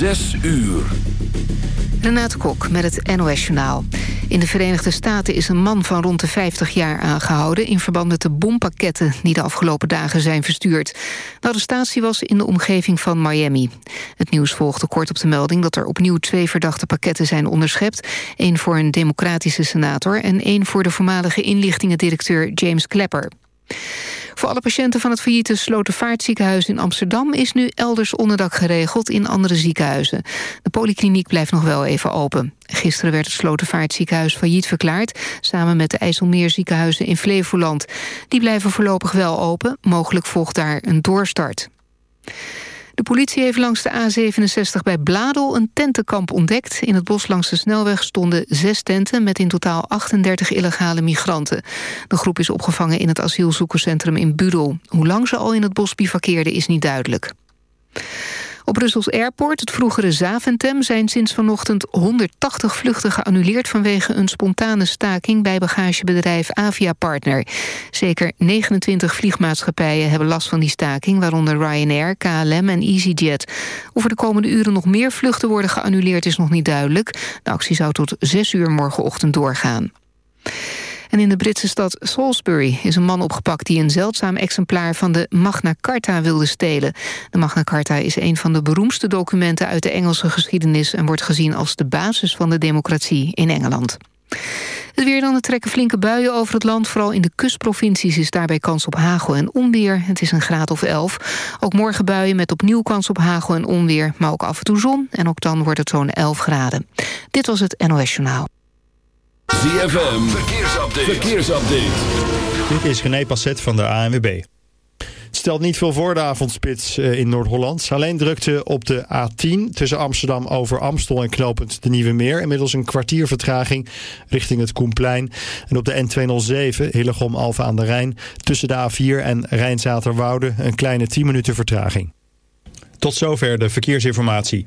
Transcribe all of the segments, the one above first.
Zes uur. Renate Kok met het NOS Journaal. In de Verenigde Staten is een man van rond de 50 jaar aangehouden... in verband met de bompakketten die de afgelopen dagen zijn verstuurd. De arrestatie was in de omgeving van Miami. Het nieuws volgde kort op de melding dat er opnieuw twee verdachte pakketten zijn onderschept. één voor een democratische senator... en één voor de voormalige inlichtingendirecteur James Clapper. Voor alle patiënten van het failliete Slotervaartziekenhuis in Amsterdam... is nu elders onderdak geregeld in andere ziekenhuizen. De polykliniek blijft nog wel even open. Gisteren werd het Slotervaartziekenhuis failliet verklaard... samen met de IJsselmeerziekenhuizen in Flevoland. Die blijven voorlopig wel open. Mogelijk volgt daar een doorstart. De politie heeft langs de A67 bij Bladel een tentenkamp ontdekt. In het bos langs de snelweg stonden zes tenten... met in totaal 38 illegale migranten. De groep is opgevangen in het asielzoekerscentrum in Budel. Hoe lang ze al in het bos bivakkeerden is niet duidelijk. Op Brussels Airport, het vroegere Zaventem... zijn sinds vanochtend 180 vluchten geannuleerd... vanwege een spontane staking bij bagagebedrijf Avia Partner. Zeker 29 vliegmaatschappijen hebben last van die staking... waaronder Ryanair, KLM en EasyJet. Of er de komende uren nog meer vluchten worden geannuleerd... is nog niet duidelijk. De actie zou tot 6 uur morgenochtend doorgaan. En in de Britse stad Salisbury is een man opgepakt... die een zeldzaam exemplaar van de Magna Carta wilde stelen. De Magna Carta is een van de beroemdste documenten... uit de Engelse geschiedenis... en wordt gezien als de basis van de democratie in Engeland. Het weer dan, er trekken flinke buien over het land. Vooral in de kustprovincies is daarbij kans op hagel en onweer. Het is een graad of 11. Ook morgen buien met opnieuw kans op hagel en onweer. Maar ook af en toe zon. En ook dan wordt het zo'n 11 graden. Dit was het NOS Journaal. ZFM, verkeersupdate. verkeersupdate. Dit is René Passet van de ANWB. Het stelt niet veel voor de avondspits eh, in Noord-Holland. Alleen drukte op de A10 tussen Amsterdam over Amstel en knooppunt de Nieuwe Meer. Inmiddels een kwartier vertraging richting het Koenplein. En op de N207 Hillegom Alfa aan de Rijn tussen de A4 en Rijnzaterwoude een kleine 10 minuten vertraging. Tot zover de verkeersinformatie.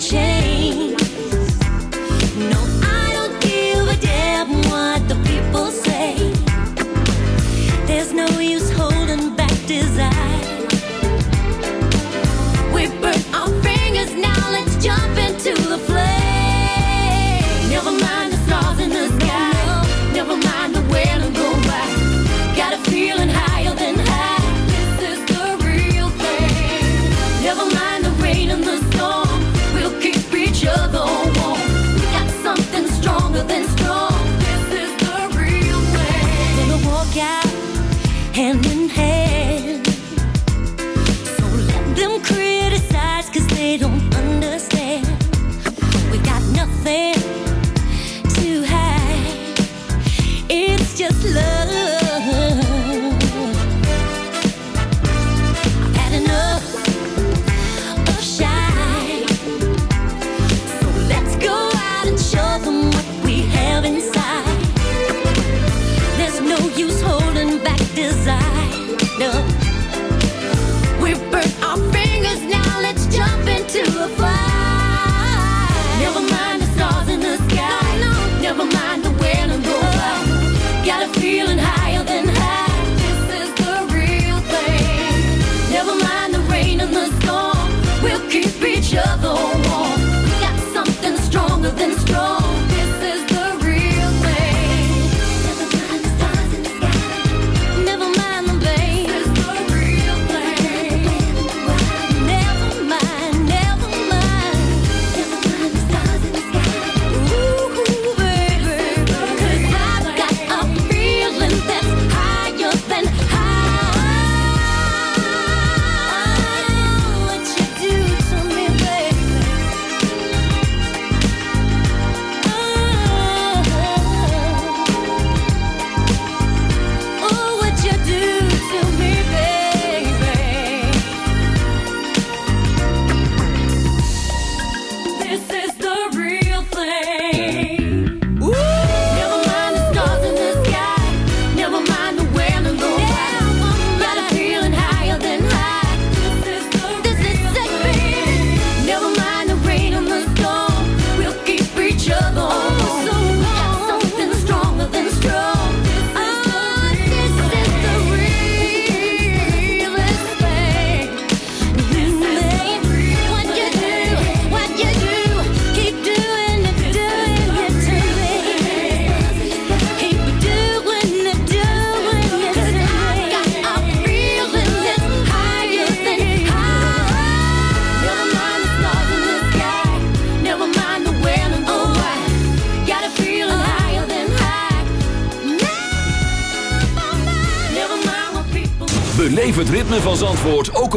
谁？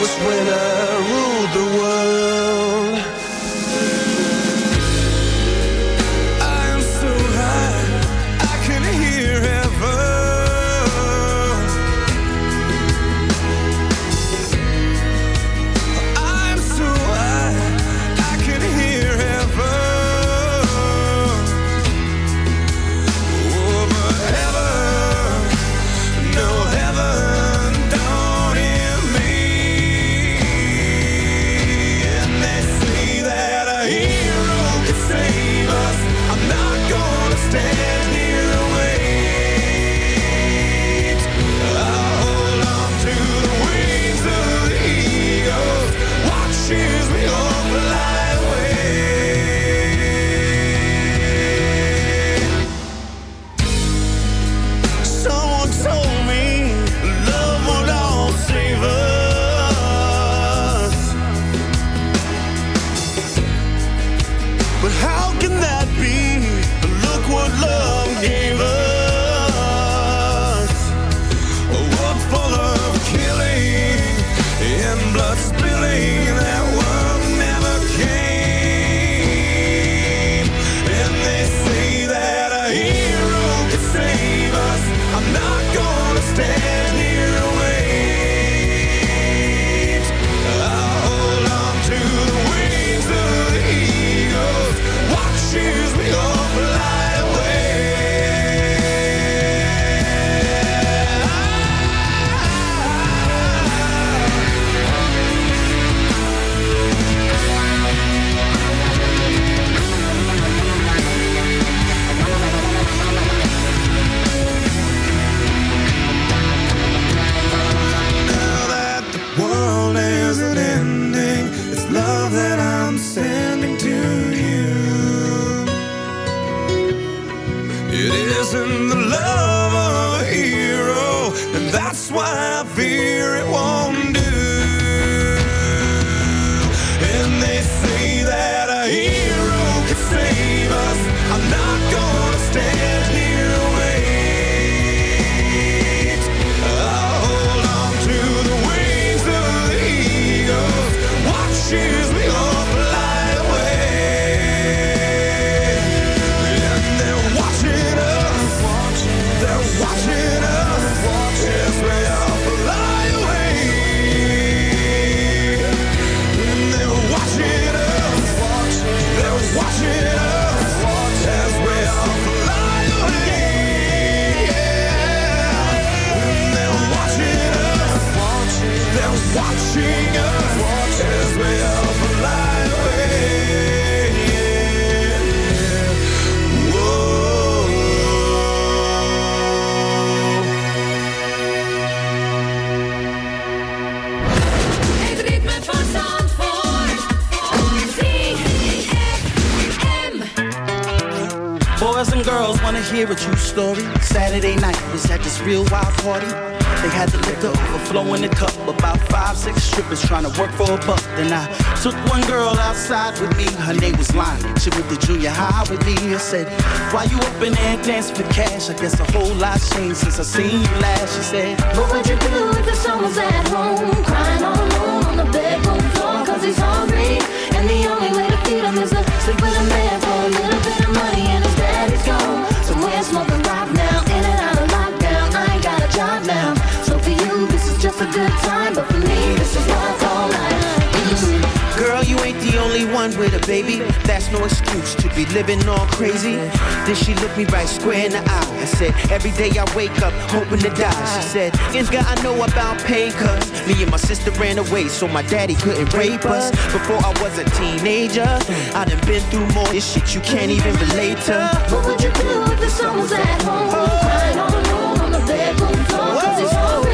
was when I ruled the world. Hear a true story. Saturday night was at this real wild party. They had the liquor overflow in the cup. About five, six strippers trying to work for a buck. Then I took one girl outside with me. Her name was Lonnie. She went to junior high with me. I said, Why you up in there dancing for cash? I guess a whole lot's changed since I seen you last. She said, What would you do if the son was at home Crying all alone on the bedroom floor Cause he's hungry And the only way to feed him is to sleep with a man baby. That's no excuse to be living all crazy. Then she looked me right square in the eye and said, Every day I wake up hoping to die. She said, Nigga, I know about pain, cuz me and my sister ran away so my daddy couldn't rape us. Before I was a teenager, I done been through more this shit you can't even relate to. What would you do if the was at home Crying all alone on the bedroom floor hungry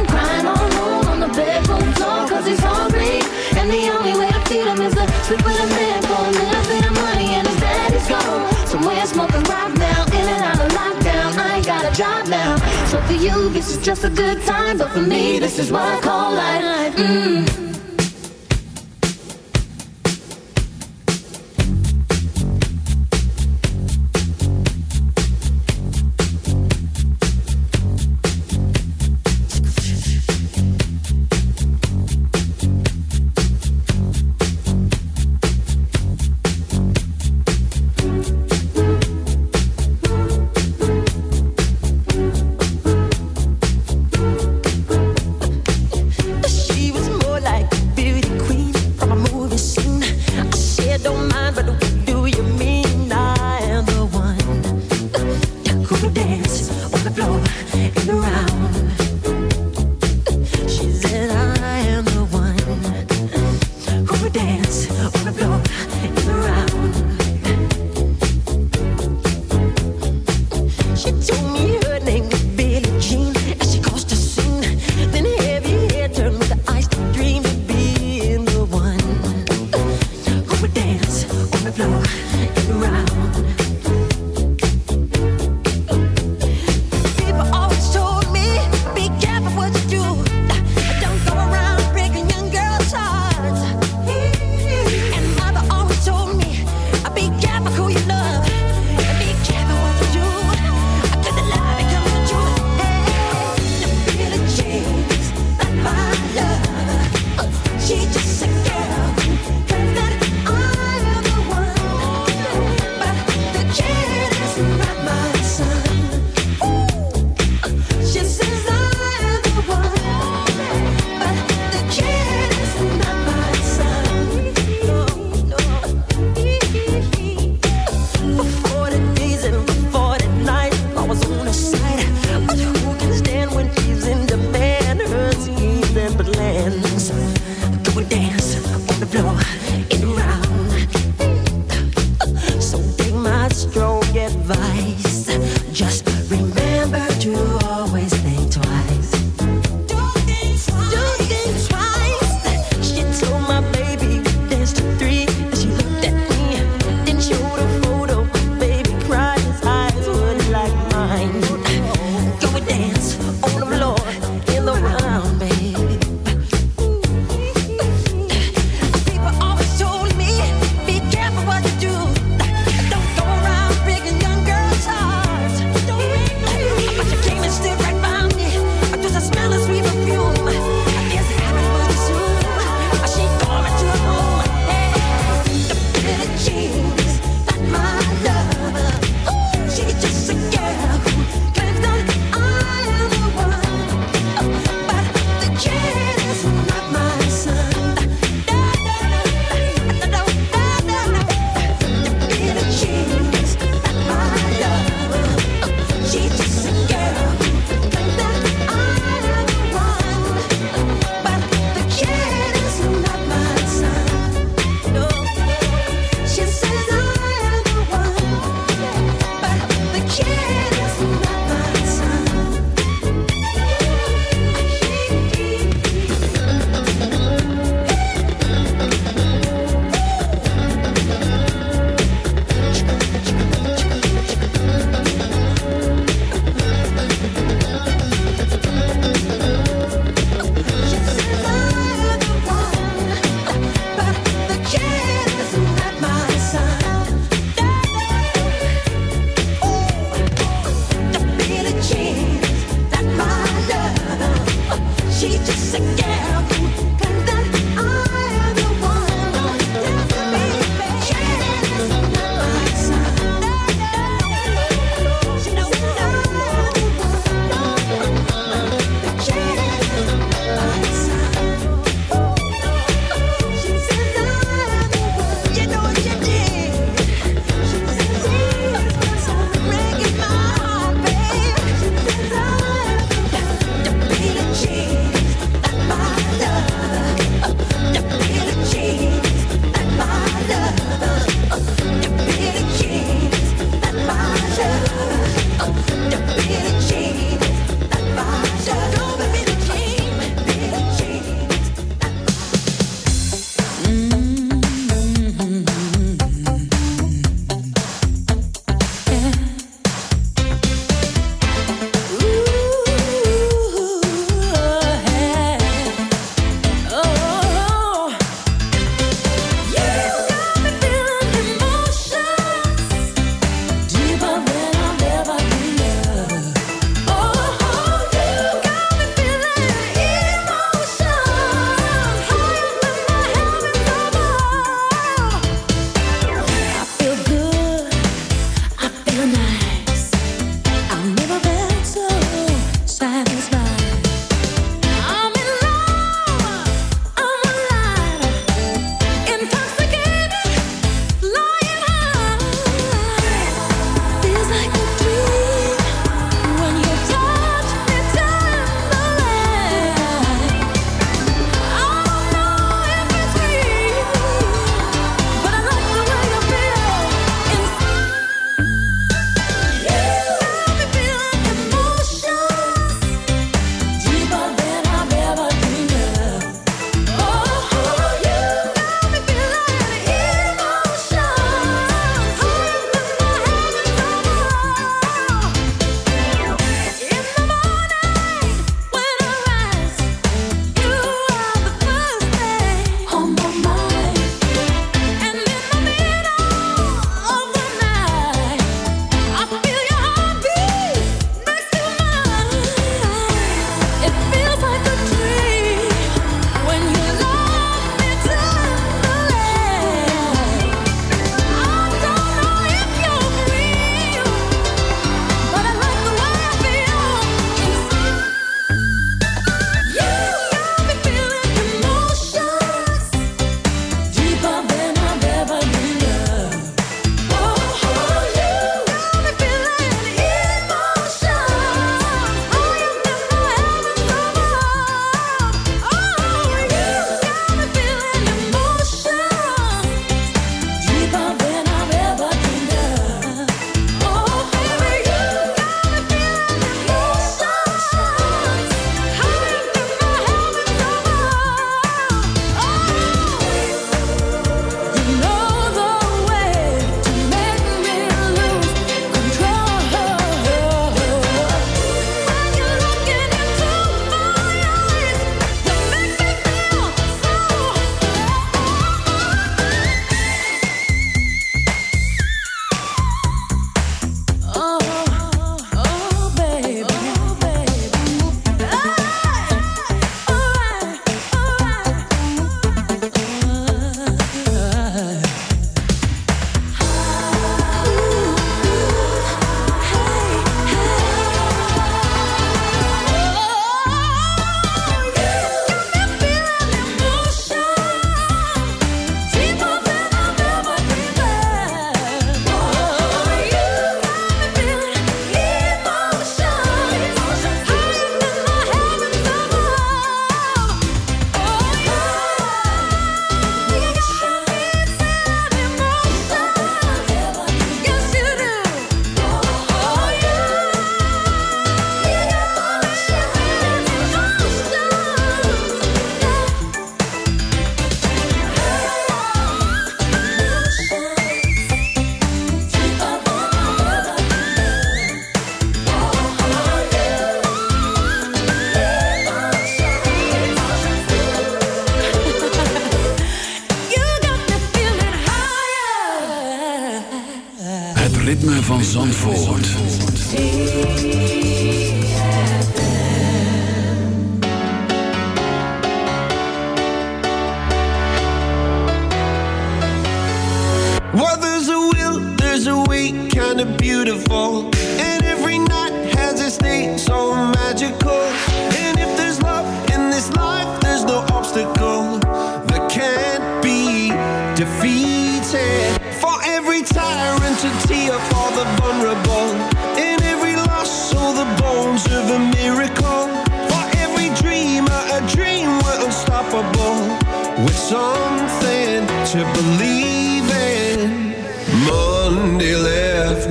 Just a good time But for me this is what I call life mm.